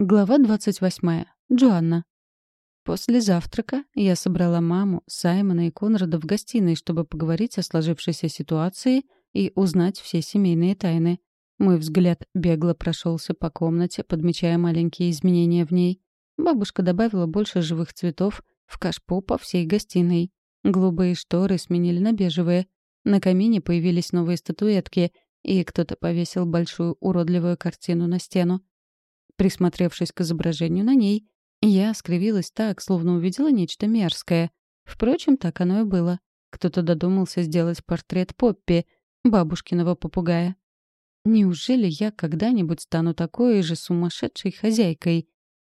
Глава 28. Джоанна. После завтрака я собрала маму, Саймона и Конрада в гостиной, чтобы поговорить о сложившейся ситуации и узнать все семейные тайны. Мой взгляд бегло прошелся по комнате, подмечая маленькие изменения в ней. Бабушка добавила больше живых цветов в кашпо по всей гостиной. Голубые шторы сменили на бежевые. На камине появились новые статуэтки, и кто-то повесил большую уродливую картину на стену. Присмотревшись к изображению на ней, я скривилась так, словно увидела нечто мерзкое. Впрочем, так оно и было. Кто-то додумался сделать портрет Поппи, бабушкиного попугая. Неужели я когда-нибудь стану такой же сумасшедшей хозяйкой?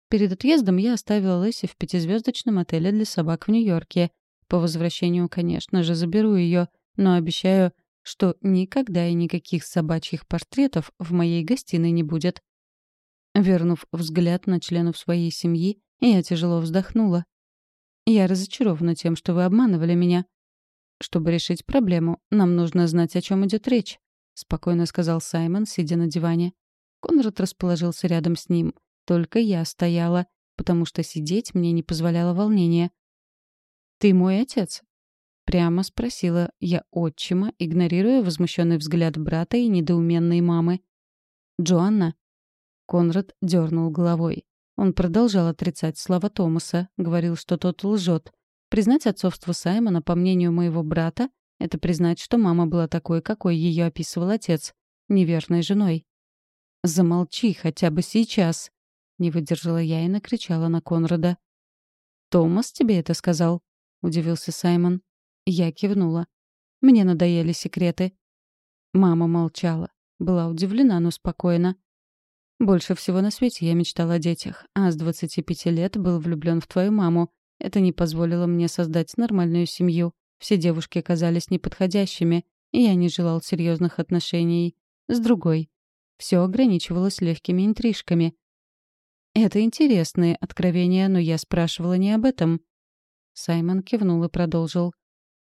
Перед отъездом я оставила Лэсси в пятизвездочном отеле для собак в Нью-Йорке. По возвращению, конечно же, заберу ее, но обещаю, что никогда и никаких собачьих портретов в моей гостиной не будет. Вернув взгляд на членов своей семьи, я тяжело вздохнула. «Я разочарована тем, что вы обманывали меня. Чтобы решить проблему, нам нужно знать, о чем идет речь», — спокойно сказал Саймон, сидя на диване. Конрад расположился рядом с ним. Только я стояла, потому что сидеть мне не позволяло волнение. «Ты мой отец?» — прямо спросила я отчима, игнорируя возмущенный взгляд брата и недоуменной мамы. «Джоанна, Конрад дернул головой. Он продолжал отрицать слова Томаса, говорил, что тот лжет. Признать отцовство Саймона, по мнению моего брата, это признать, что мама была такой, какой ее описывал отец, неверной женой. «Замолчи хотя бы сейчас!» — не выдержала я и накричала на Конрада. «Томас тебе это сказал?» — удивился Саймон. Я кивнула. Мне надоели секреты. Мама молчала. Была удивлена, но спокойна. Больше всего на свете я мечтал о детях, а с 25 лет был влюблен в твою маму. Это не позволило мне создать нормальную семью. Все девушки оказались неподходящими, и я не желал серьезных отношений. С другой. Все ограничивалось легкими интрижками. Это интересные откровения, но я спрашивала не об этом. Саймон кивнул и продолжил.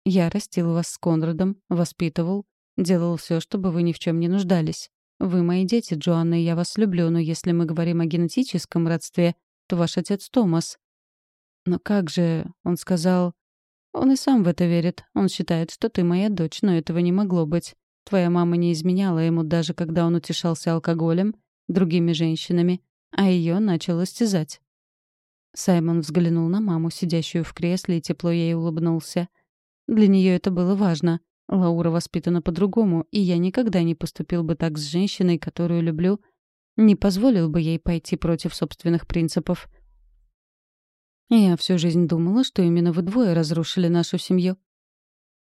Я растил вас с Конрадом, воспитывал, делал все, чтобы вы ни в чем не нуждались. Вы мои дети, Джоанна, и я вас люблю, но если мы говорим о генетическом родстве, то ваш отец Томас. Но как же, он сказал... Он и сам в это верит. Он считает, что ты моя дочь, но этого не могло быть. Твоя мама не изменяла ему, даже когда он утешался алкоголем, другими женщинами, а ее начал истязать. Саймон взглянул на маму, сидящую в кресле, и тепло ей улыбнулся. Для нее это было важно. Лаура воспитана по-другому, и я никогда не поступил бы так с женщиной, которую люблю, не позволил бы ей пойти против собственных принципов. Я всю жизнь думала, что именно вы двое разрушили нашу семью.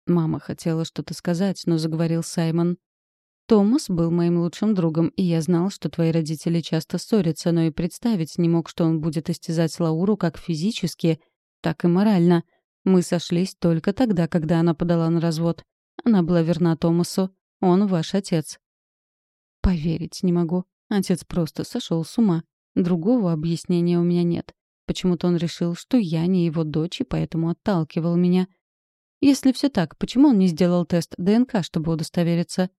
Мама хотела что-то сказать, но заговорил Саймон. Томас был моим лучшим другом, и я знал, что твои родители часто ссорятся, но и представить не мог, что он будет истязать Лауру как физически, так и морально. Мы сошлись только тогда, когда она подала на развод. Она была верна Томасу. Он ваш отец. Поверить не могу. Отец просто сошел с ума. Другого объяснения у меня нет. Почему-то он решил, что я не его дочь, и поэтому отталкивал меня. Если все так, почему он не сделал тест ДНК, чтобы удостовериться?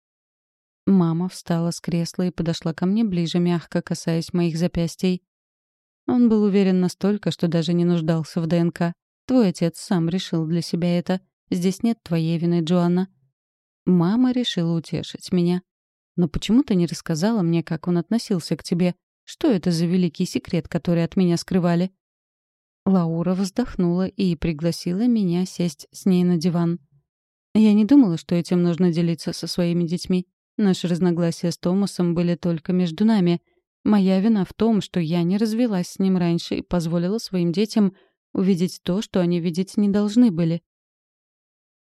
Мама встала с кресла и подошла ко мне ближе, мягко касаясь моих запястий. Он был уверен настолько, что даже не нуждался в ДНК. Твой отец сам решил для себя это. Здесь нет твоей вины, Джоанна. Мама решила утешить меня. Но почему ты не рассказала мне, как он относился к тебе? Что это за великий секрет, который от меня скрывали?» Лаура вздохнула и пригласила меня сесть с ней на диван. Я не думала, что этим нужно делиться со своими детьми. Наши разногласия с Томасом были только между нами. Моя вина в том, что я не развелась с ним раньше и позволила своим детям увидеть то, что они видеть не должны были.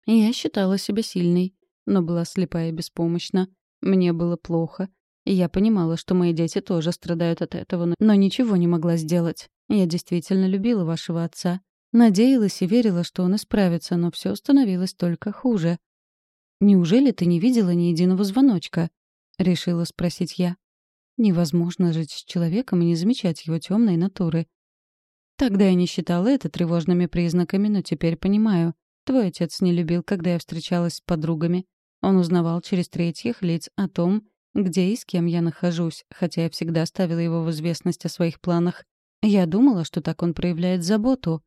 Я считала себя сильной, но была слепая и беспомощна. Мне было плохо, и я понимала, что мои дети тоже страдают от этого, но ничего не могла сделать. Я действительно любила вашего отца. Надеялась и верила, что он исправится, но все становилось только хуже. «Неужели ты не видела ни единого звоночка?» — решила спросить я. Невозможно жить с человеком и не замечать его темной натуры. Тогда я не считала это тревожными признаками, но теперь понимаю. Твой отец не любил, когда я встречалась с подругами. Он узнавал через третьих лиц о том, где и с кем я нахожусь, хотя я всегда ставила его в известность о своих планах. Я думала, что так он проявляет заботу.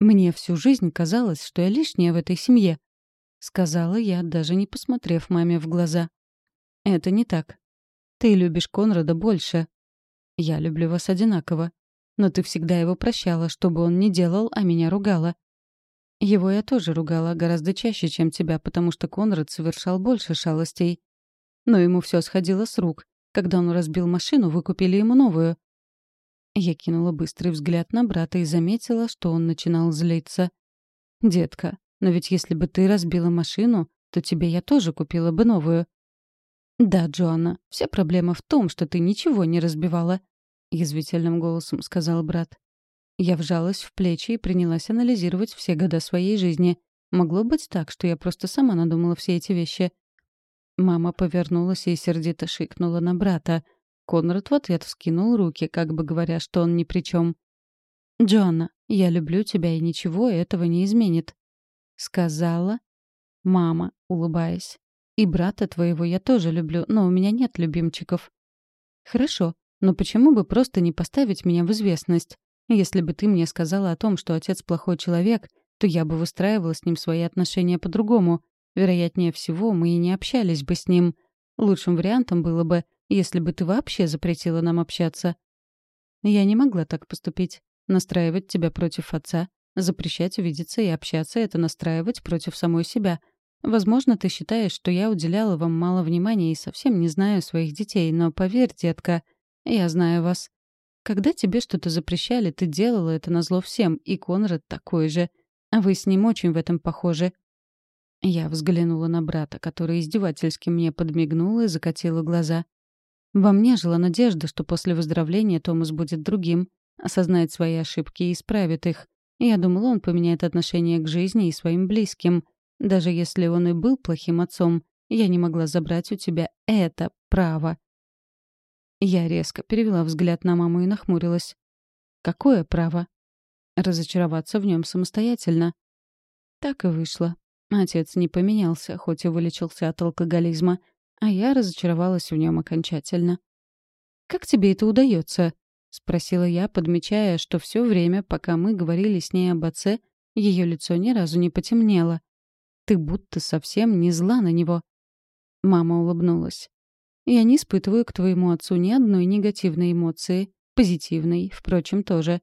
Мне всю жизнь казалось, что я лишняя в этой семье, — сказала я, даже не посмотрев маме в глаза. «Это не так. Ты любишь Конрада больше. Я люблю вас одинаково. Но ты всегда его прощала, что бы он ни делал, а меня ругала. Его я тоже ругала гораздо чаще, чем тебя, потому что Конрад совершал больше шалостей. Но ему все сходило с рук. Когда он разбил машину, вы купили ему новую. Я кинула быстрый взгляд на брата и заметила, что он начинал злиться. «Детка, но ведь если бы ты разбила машину, то тебе я тоже купила бы новую». «Да, Джоанна, вся проблема в том, что ты ничего не разбивала», — язвительным голосом сказал брат. Я вжалась в плечи и принялась анализировать все года своей жизни. Могло быть так, что я просто сама надумала все эти вещи. Мама повернулась и сердито шикнула на брата. Конрад в ответ вскинул руки, как бы говоря, что он ни при чем. «Джоанна, я люблю тебя, и ничего этого не изменит», — сказала мама, улыбаясь. «И брата твоего я тоже люблю, но у меня нет любимчиков». «Хорошо, но почему бы просто не поставить меня в известность? Если бы ты мне сказала о том, что отец плохой человек, то я бы выстраивала с ним свои отношения по-другому. Вероятнее всего, мы и не общались бы с ним. Лучшим вариантом было бы, если бы ты вообще запретила нам общаться. Я не могла так поступить. Настраивать тебя против отца, запрещать увидеться и общаться — это настраивать против самой себя. Возможно, ты считаешь, что я уделяла вам мало внимания и совсем не знаю своих детей, но поверь, детка, я знаю вас. Когда тебе что-то запрещали, ты делала это назло всем, и Конрад такой же. А вы с ним очень в этом похожи. Я взглянула на брата, который издевательски мне подмигнул и закатила глаза. Во мне жила надежда, что после выздоровления Томас будет другим, осознает свои ошибки и исправит их. Я думала, он поменяет отношение к жизни и своим близким. Даже если он и был плохим отцом, я не могла забрать у тебя это право. Я резко перевела взгляд на маму и нахмурилась. Какое право? Разочароваться в нем самостоятельно. Так и вышло. Отец не поменялся, хоть и вылечился от алкоголизма, а я разочаровалась в нем окончательно. «Как тебе это удается?» — спросила я, подмечая, что все время, пока мы говорили с ней об отце, ее лицо ни разу не потемнело. «Ты будто совсем не зла на него». Мама улыбнулась. Я не испытываю к твоему отцу ни одной негативной эмоции. Позитивной, впрочем, тоже.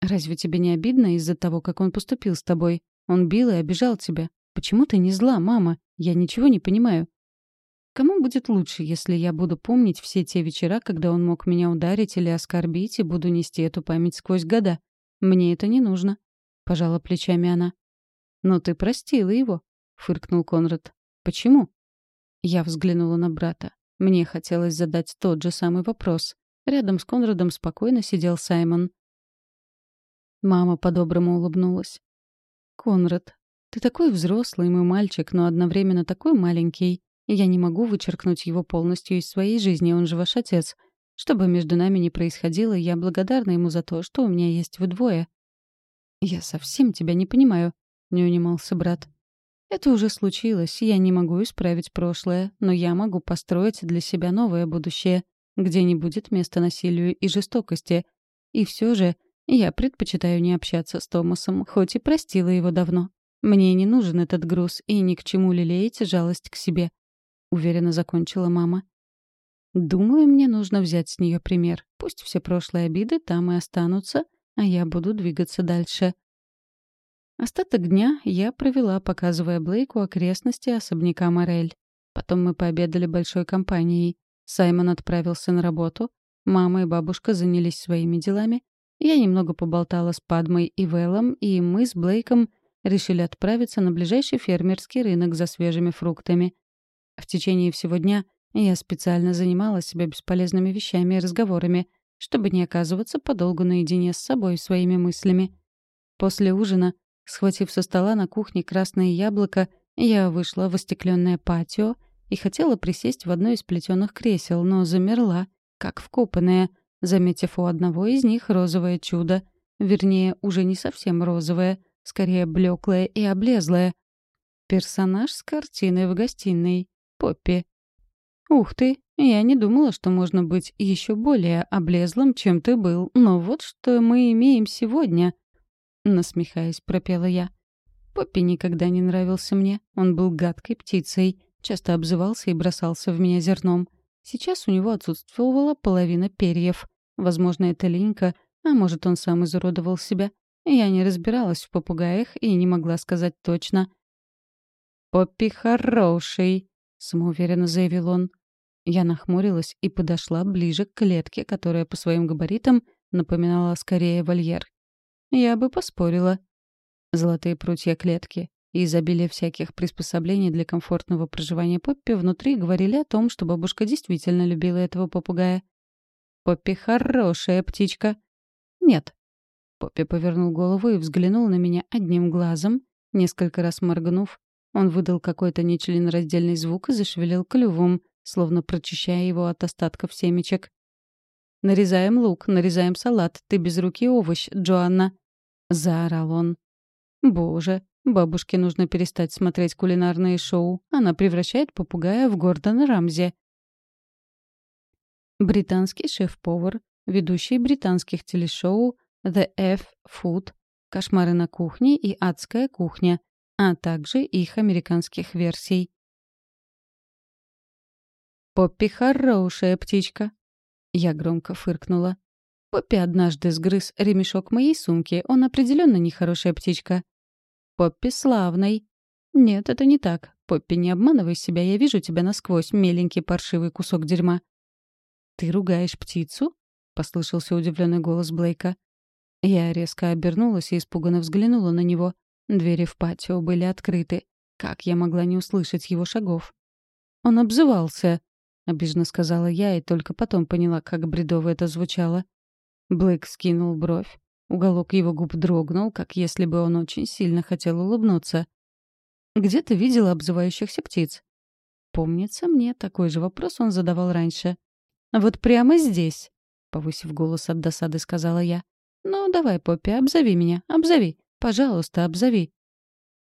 Разве тебе не обидно из-за того, как он поступил с тобой? Он бил и обижал тебя. Почему ты не зла, мама? Я ничего не понимаю. Кому будет лучше, если я буду помнить все те вечера, когда он мог меня ударить или оскорбить, и буду нести эту память сквозь года? Мне это не нужно. Пожала плечами она. Но ты простила его, фыркнул Конрад. Почему? Я взглянула на брата. Мне хотелось задать тот же самый вопрос. Рядом с Конрадом спокойно сидел Саймон. Мама по-доброму улыбнулась. «Конрад, ты такой взрослый мой мальчик, но одновременно такой маленький. Я не могу вычеркнуть его полностью из своей жизни, он же ваш отец. Что бы между нами ни происходило, я благодарна ему за то, что у меня есть вдвое». «Я совсем тебя не понимаю», — не унимался брат. Это уже случилось, я не могу исправить прошлое, но я могу построить для себя новое будущее, где не будет места насилию и жестокости. И все же я предпочитаю не общаться с Томасом, хоть и простила его давно. Мне не нужен этот груз, и ни к чему лелеять жалость к себе. Уверенно закончила мама. Думаю, мне нужно взять с нее пример. Пусть все прошлые обиды там и останутся, а я буду двигаться дальше. Остаток дня я провела, показывая Блейку окрестности особняка Морель. Потом мы пообедали большой компанией. Саймон отправился на работу, мама и бабушка занялись своими делами. Я немного поболтала с Падмой и Вэллом, и мы с Блейком решили отправиться на ближайший фермерский рынок за свежими фруктами. В течение всего дня я специально занимала себя бесполезными вещами и разговорами, чтобы не оказываться подолгу наедине с собой и своими мыслями. После ужина Схватив со стола на кухне красное яблоко, я вышла в остекленное патио и хотела присесть в одно из плетеных кресел, но замерла, как вкопанная, заметив у одного из них розовое чудо. Вернее, уже не совсем розовое, скорее блеклое и облезлое. Персонаж с картины в гостиной. Поппи. «Ух ты, я не думала, что можно быть еще более облезлым, чем ты был, но вот что мы имеем сегодня», — насмехаясь, пропела я. Поппи никогда не нравился мне, он был гадкой птицей, часто обзывался и бросался в меня зерном. Сейчас у него отсутствовала половина перьев. Возможно, это линька, а может, он сам изуродовал себя. Я не разбиралась в попугаях и не могла сказать точно. «Поппи хороший», — самоуверенно заявил он. Я нахмурилась и подошла ближе к клетке, которая по своим габаритам напоминала скорее вольер. Я бы поспорила. Золотые прутья клетки и изобилие всяких приспособлений для комфортного проживания Поппи внутри говорили о том, что бабушка действительно любила этого попугая. «Поппи хорошая птичка». «Нет». Поппи повернул голову и взглянул на меня одним глазом, несколько раз моргнув. Он выдал какой-то нечленораздельный звук и зашевелил клювом, словно прочищая его от остатков семечек. «Нарезаем лук, нарезаем салат. Ты без руки овощ, Джоанна!» — заорал он. «Боже, бабушке нужно перестать смотреть кулинарные шоу. Она превращает попугая в Гордона Рамзи». Британский шеф-повар, ведущий британских телешоу «The F Food», «Кошмары на кухне» и «Адская кухня», а также их американских версий. «Поппи хорошая птичка!» Я громко фыркнула. Поппи однажды сгрыз ремешок моей сумки. Он определенно нехорошая птичка. Поппи славный. Нет, это не так. Поппи, не обманывай себя, я вижу тебя насквозь, меленький паршивый кусок дерьма. Ты ругаешь птицу? послышался удивленный голос Блейка. Я резко обернулась и испуганно взглянула на него. Двери в патио были открыты. Как я могла не услышать его шагов? Он обзывался. — обиженно сказала я и только потом поняла, как бредово это звучало. Блэк скинул бровь. Уголок его губ дрогнул, как если бы он очень сильно хотел улыбнуться. «Где ты видела обзывающихся птиц?» Помнится мне, такой же вопрос он задавал раньше. «Вот прямо здесь», — повысив голос от досады, сказала я. «Ну, давай, Поппи, обзови меня, обзови. Пожалуйста, обзови».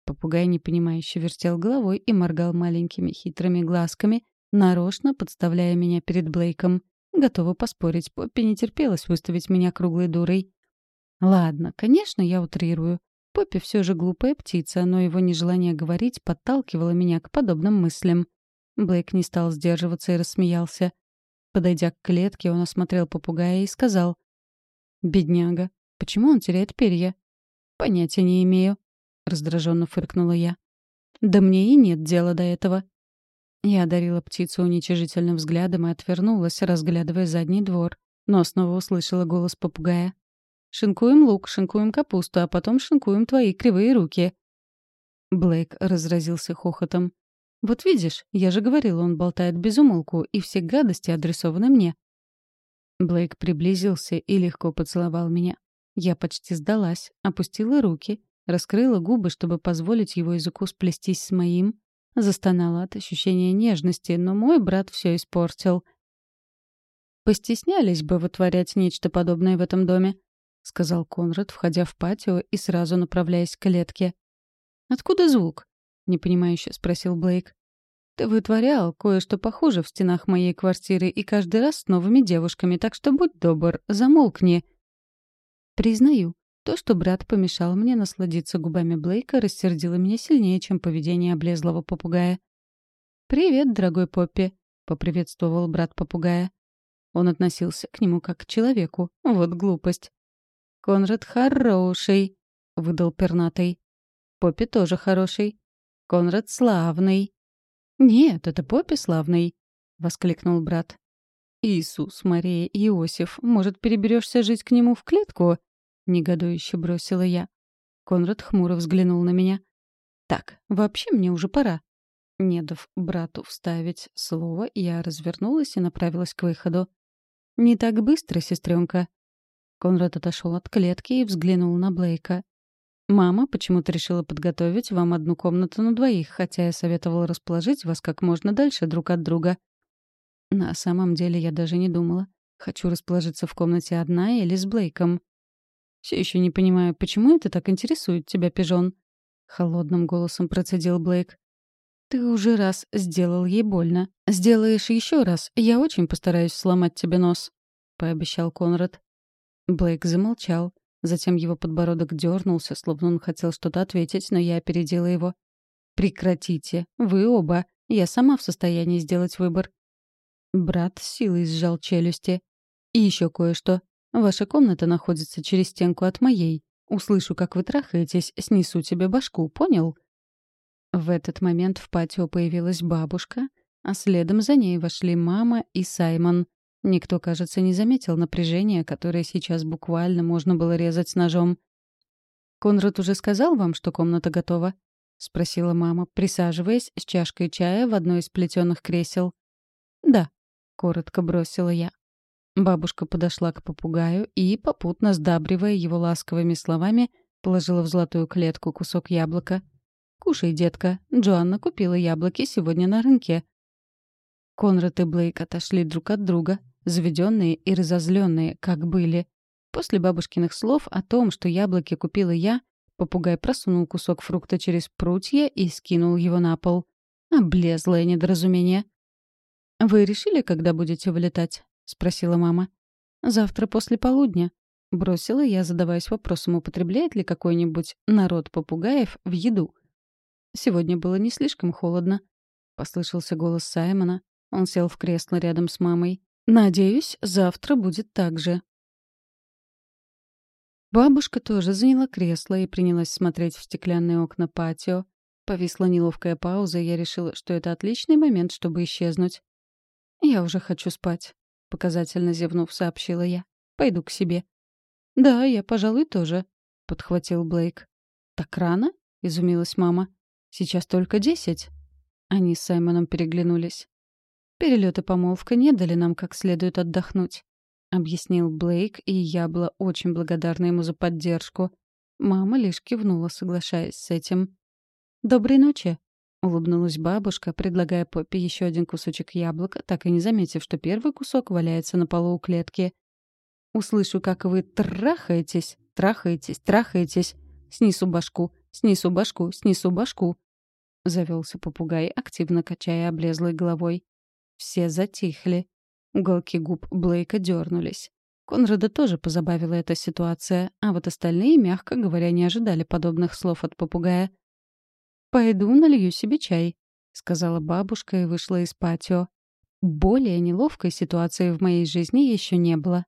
Попугай непонимающе вертел головой и моргал маленькими хитрыми глазками, нарочно подставляя меня перед Блейком. Готова поспорить, Поппи не терпелась выставить меня круглой дурой. Ладно, конечно, я утрирую. Поппи все же глупая птица, но его нежелание говорить подталкивало меня к подобным мыслям. Блейк не стал сдерживаться и рассмеялся. Подойдя к клетке, он осмотрел попугая и сказал. «Бедняга, почему он теряет перья?» «Понятия не имею», — раздраженно фыркнула я. «Да мне и нет дела до этого. Я одарила птицу уничижительным взглядом и отвернулась, разглядывая задний двор. Но снова услышала голос попугая. «Шинкуем лук, шинкуем капусту, а потом шинкуем твои кривые руки». Блейк разразился хохотом. «Вот видишь, я же говорила, он болтает без умолку, и все гадости адресованы мне». Блейк приблизился и легко поцеловал меня. Я почти сдалась, опустила руки, раскрыла губы, чтобы позволить его языку сплестись с моим, Застонала от ощущения нежности, но мой брат все испортил. «Постеснялись бы вытворять нечто подобное в этом доме», — сказал Конрад, входя в патио и сразу направляясь к клетке. «Откуда звук?» — непонимающе спросил Блейк. «Ты вытворял кое-что похуже в стенах моей квартиры и каждый раз с новыми девушками, так что будь добр, замолкни». «Признаю, то, что брат помешал мне насладиться губами Блейка, рассердило меня сильнее, чем поведение облезлого попугая. «Привет, дорогой Поппи», — поприветствовал брат попугая. Он относился к нему как к человеку. Вот глупость. «Конрад хороший», — выдал пернатый. «Поппи тоже хороший. Конрад славный». «Нет, это Поппи славный», — воскликнул брат. «Иисус, Мария Иосиф, может, переберешься жить к нему в клетку?» — негодующе бросила я. Конрад хмуро взглянул на меня. «Так, вообще мне уже пора». Не дав брату вставить слово, я развернулась и направилась к выходу. «Не так быстро, сестренка. Конрад отошел от клетки и взглянул на Блейка. «Мама почему-то решила подготовить вам одну комнату на двоих, хотя я советовала расположить вас как можно дальше друг от друга». На самом деле я даже не думала. Хочу расположиться в комнате одна или с Блейком. Все еще не понимаю, почему это так интересует тебя, пижон?» — холодным голосом процедил Блейк. Ты уже раз сделал ей больно. Сделаешь еще раз, я очень постараюсь сломать тебе нос», — пообещал Конрад. Блейк замолчал. Затем его подбородок дернулся, словно он хотел что-то ответить, но я опередила его. «Прекратите. Вы оба. Я сама в состоянии сделать выбор». Брат с силой сжал челюсти. «И еще кое-что. Ваша комната находится через стенку от моей. Услышу, как вы трахаетесь, снесу тебе башку, понял?» В этот момент в патио появилась бабушка, а следом за ней вошли мама и Саймон. Никто, кажется, не заметил напряжения, которое сейчас буквально можно было резать ножом. «Конрад уже сказал вам, что комната готова?» — спросила мама, присаживаясь с чашкой чая в одно из плетеных кресел. «Да», — коротко бросила я. Бабушка подошла к попугаю и, попутно сдабривая его ласковыми словами, положила в золотую клетку кусок яблока. «Кушай, детка. Джоанна купила яблоки сегодня на рынке». Конрад и Блейк отошли друг от друга, заведенные и разозленные, как были. После бабушкиных слов о том, что яблоки купила я, попугай просунул кусок фрукта через прутья и скинул его на пол. Облезлое недоразумение. «Вы решили, когда будете вылетать?» — спросила мама. «Завтра после полудня», — бросила я, задаваясь вопросом, употребляет ли какой-нибудь народ попугаев в еду. «Сегодня было не слишком холодно», — послышался голос Саймона. Он сел в кресло рядом с мамой. Надеюсь, завтра будет так же. Бабушка тоже заняла кресло и принялась смотреть в стеклянные окна патио. Повисла неловкая пауза, и я решила, что это отличный момент, чтобы исчезнуть. «Я уже хочу спать», — показательно зевнув, сообщила я. «Пойду к себе». «Да, я, пожалуй, тоже», — подхватил Блейк. «Так рано?» — изумилась мама. «Сейчас только десять». Они с Саймоном переглянулись. Перелет и помолвка не дали нам как следует отдохнуть», — объяснил Блейк, и я была очень благодарна ему за поддержку. Мама лишь кивнула, соглашаясь с этим. «Доброй ночи», — улыбнулась бабушка, предлагая Поппи еще один кусочек яблока, так и не заметив, что первый кусок валяется на полу у клетки. «Услышу, как вы трахаетесь, трахаетесь, трахаетесь. Снесу башку, снесу башку, снесу башку», — завелся попугай, активно качая облезлой головой. Все затихли. Уголки губ Блейка дернулись. Конрада тоже позабавила эта ситуация, а вот остальные, мягко говоря, не ожидали подобных слов от попугая. «Пойду налью себе чай», — сказала бабушка и вышла из патио. Более неловкой ситуации в моей жизни еще не было.